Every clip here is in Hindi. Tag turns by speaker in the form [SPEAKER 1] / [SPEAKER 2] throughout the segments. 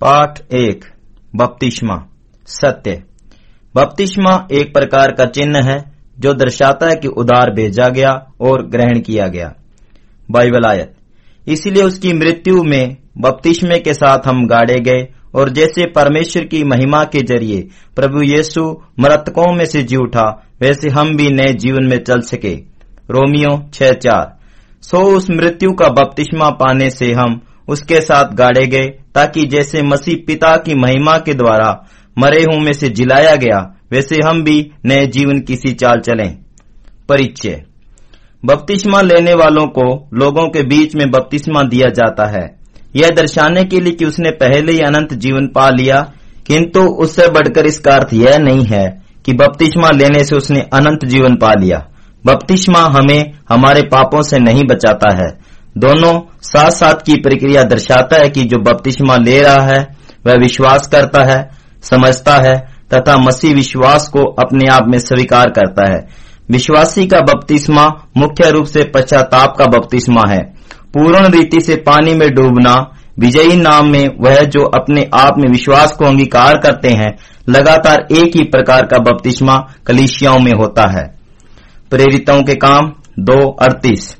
[SPEAKER 1] पाठ एक, बपतिस्मा। सत्य। बपतिस्मा एक प्रकार का चिन्ह है, जो दर्शाता है कि उदार भेजा गया और ग्रहण किया गया। बाइबल आयत। इसलिए उसकी मृत्यु में बपतिस्मे के साथ हम गाड़े गए और जैसे परमेश्वर की महिमा के ज़रिए प्रभु येसु मृतकों में से जी उठा, वैसे हम भी नए जीवन में चल सके। रोमियो छह चार। सो उस मृत्यु का बपतिस्मा पाने से हम उसके साथ गाड़े गए ताकि जैसे मसीह पिता की महिमा के द्वारा मरे हुए में से जिलाया गया, वैसे हम भी नए जीवन की सी चाल चलें। परिचय। बपतिस्मा लेने वालों को लोगों के बीच में बपतिस्मा दिया जाता है। यह दर्शाने के लिए कि उसने पहले ही अनंत जीवन पा लिया, किंतु उससे बढ़कर इसका अर्थ यह नहीं है कि बपतिस्मा लेने से उसने अनंत जीवन पा लिया। बपतिस्मा हमें हमारे पापों से नहीं बचाता है दोनों साथ साथ की प्रक्रिया दर्शाता है कि जो बपतिस्मा ले रहा है, वह विश्वास करता है, समझता है, तथा मसीह विश्वास को अपने आप में स्वीकार करता है। विश्वासी का बपतिस्मा मुख्य रूप से पश्चाताप का बपतिस्मा है। पूर्ण रीति से पानी में डूबना, विजयी नाम में वह जो अपने आप में विश्वास को अंगीकार करते हैं, लगातार एक ही प्रकार का बपतिस्मा कलिशियाओं में होता है। प्रेरितों के काम दो अड़तीस।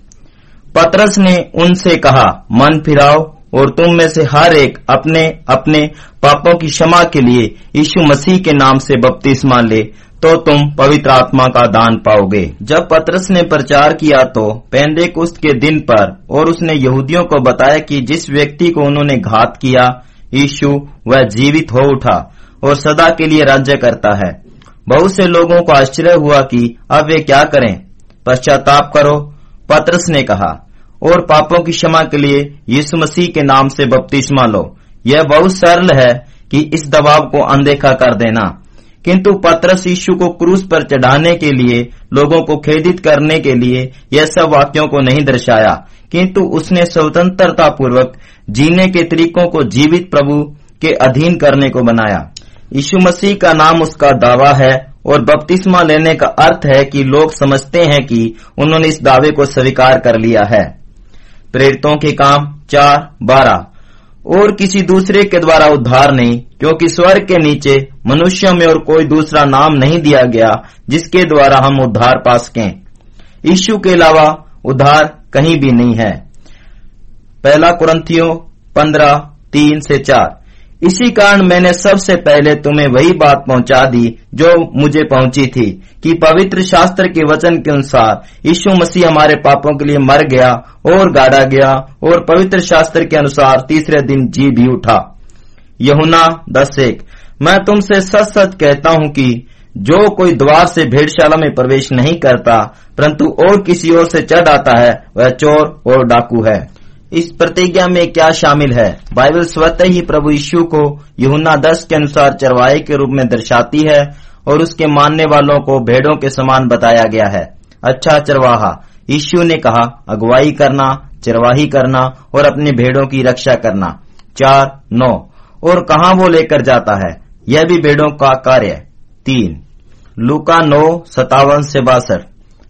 [SPEAKER 1] पतरस ने उनसे कहा, मन फिराओ और तुम में से हर एक अपने अपने पापों की क्षमा के लिए यीशु मसीह के नाम से बपतिस्मा ले तो तुम पवित्र आत्मा का दान पाओगे। जब पतरस ने प्रचार किया तो पेंदे कुस्त के दिन पर और उसने यहूदियों को बताया कि जिस व्यक्ति को उन्होंने घात किया, यीशु वह जीवित हो उठा और सदा के लिए राज्य करता है। बहुत से लोगों को आश्चर्य हुआ कि अब वे क्या करें? पश्चाताप करो पत्रस ने कहा, और पापों की क्षमा के लिए यीशु मसीह के नाम से बपतिस्मा लो। यह बहुत सरल है कि इस दबाव को अनदेखा कर देना। किंतु पत्रस यीशु को क्रूस पर चढ़ाने के लिए, लोगों को खेदित करने के लिए यह सब वाक्यों को नहीं दर्शाया। किंतु उसने स्वतंत्रता पूर्वक जीने के तरीकों को जीवित प्रभु के अधीन करने को बनाया। यीशु मसीह का नाम उसका दावा है और बपतिस्मा लेने का अर्थ है कि लोग समझते हैं कि उन्होंने इस दावे को स्वीकार कर लिया है। प्रेरितों के काम चार, बारह। और किसी दूसरे के द्वारा उद्धार नहीं, क्योंकि स्वर्ग के नीचे मनुष्यों में और कोई दूसरा नाम नहीं दिया गया, जिसके द्वारा हम उद्धार पा सकें। यीशु के अलावा उद्धार कहीं भी नहीं है। पहला कुरंथियों पंद्रह, तीन से चार। इसी कारण मैंने सबसे पहले तुम्हें वही बात पहुँचा दी जो मुझे पहुँची थी, कि पवित्र शास्त्र के वचन के अनुसार यीशु मसीह हमारे पापों के लिए मर गया, और गाड़ा गया, और पवित्र शास्त्र के अनुसार तीसरे दिन जी भी उठा। यहुना दस एक, मैं तुमसे सच सच कहता हूँ कि जो कोई द्वार से भेड़शाला में प्रवेश नहीं करता, परंतु और किसी ओर से चढ़ आता है, वह चोर और डाकू है। इस प्रतिज्ञा में क्या शामिल है? बाइबल स्वतः ही प्रभु यीशु को यहुना दस के अनुसार चरवाहे के रूप में दर्शाती है और उसके मानने वालों को भेड़ों के समान बताया गया है। अच्छा चरवाहा, यीशु ने कहा, अगुवाई करना, चरवाही करना और अपने भेड़ों की रक्षा करना। चार, नौ, और कहा वो लेकर जाता है? यह भी भेड़ों का कार्य तीन, लुका नौ सतावन से बासठ,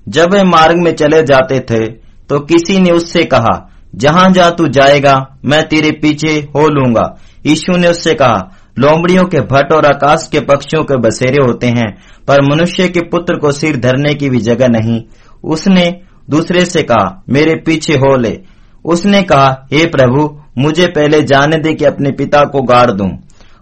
[SPEAKER 1] जब वे मार्ग में चले जाते थे तो किसी ने उससे कहा जहाँ जा तू जाएगा, मैं तेरे पीछे हो लूँगा। यीशु ने उससे कहा, लोमड़ियों के भट्ट और आकाश के पक्षियों के बसेरे होते हैं, पर मनुष्य के पुत्र को सिर धरने की भी जगह नहीं। उसने दूसरे से कहा, मेरे पीछे हो ले। उसने कहा, हे प्रभु, मुझे पहले जाने दे कि अपने पिता को गाड़ दूँ।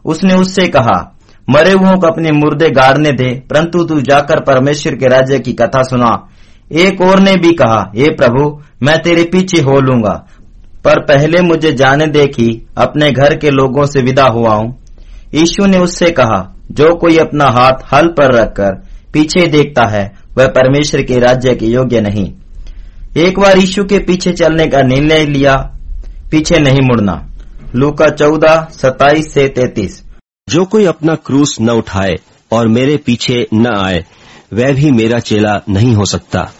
[SPEAKER 1] उसने उससे कहा, मरे हुओं को अपने मुर्दे गाड़ने दे, परंतु तू जाकर परमेश्वर के राज्य की कथा सुना। एक और ने भी कहा, हे प्रभु, मैं तेरे पीछे हो लूँगा, पर पहले मुझे जाने दे कि अपने घर के लोगों से विदा हुआ हूँ। यीशु ने उससे कहा, जो कोई अपना हाथ हल पर रखकर पीछे देखता है, वह परमेश्वर के राज्य के योग्य नहीं। एक बार यीशु के पीछे चलने का निर्णय लिया, पीछे नहीं मुड़ना। लूका चौदह सताइस से तैतीस।
[SPEAKER 2] जो कोई अपना क्रूस न उठाए और मेरे पीछे न आए वह भी मेरा चेला नहीं हो सकता।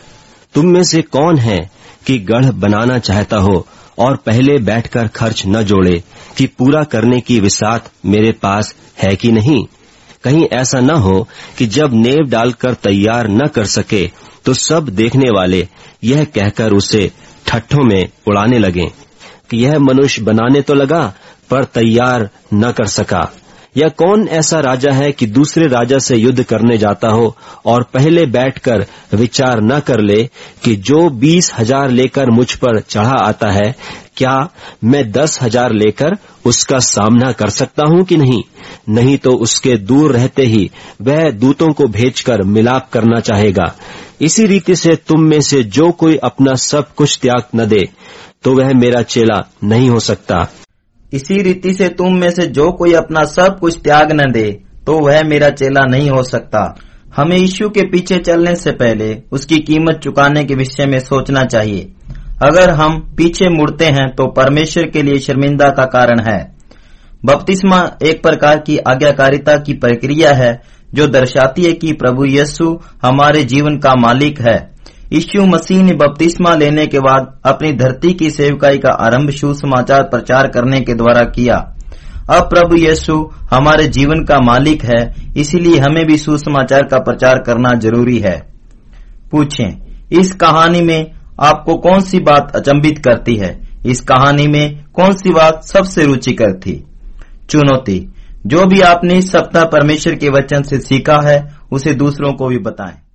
[SPEAKER 2] तुम में से कौन है कि गढ़ बनाना चाहता हो और पहले बैठकर खर्च न जोड़े कि पूरा करने की विसात मेरे पास है कि नहीं? कहीं ऐसा न हो कि जब नेव डालकर तैयार न कर सके तो सब देखने वाले यह कहकर उसे ठट्ठों में उड़ाने लगे कि यह मनुष्य बनाने तो लगा, पर तैयार न कर सका। या कौन ऐसा राजा है कि दूसरे राजा से युद्ध करने जाता हो और पहले बैठकर विचार न कर ले कि जो बीस हज़ार लेकर मुझ पर चढ़ा आता है, क्या मैं दस हज़ार लेकर उसका सामना कर सकता हूँ कि नहीं? नहीं तो उसके दूर रहते ही वह दूतों को भेजकर मिलाप करना चाहेगा। इसी रीति से तुम में से जो कोई अपना सब कुछ त्याग न दे तो वह मेरा चेला नहीं हो सकता।
[SPEAKER 1] इसी रीति से तुम में से जो कोई अपना सब कुछ त्याग न दे तो वह मेरा चेला नहीं हो सकता। हमें यीशु के पीछे चलने से पहले उसकी कीमत चुकाने के विषय में सोचना चाहिए। अगर हम पीछे मुड़ते हैं तो परमेश्वर के लिए शर्मिंदा का कारण है। बपतिस्मा एक प्रकार की आज्ञाकारिता की प्रक्रिया है, जो दर्शाती है कि प्रभु यीशु हमारे जीवन का मालिक है। यीशु मसीह ने बपतिस्मा लेने के बाद अपनी धरती की सेवकाई का आरंभ सुसमाचार प्रचार करने के द्वारा किया। अब प्रभु यीशु हमारे जीवन का मालिक है, इसलिए हमें भी सुसमाचार का प्रचार करना ज़रूरी है। पूछें, इस कहानी में आपको कौन सी बात अचंबित करती है? इस कहानी में कौन सी बात सबसे रुचिकर थी? चुनौती, जो भी आपने इस सप्ताह परमेश्वर के वचन से सीखा है, उसे दूसरों को भी बताएँ।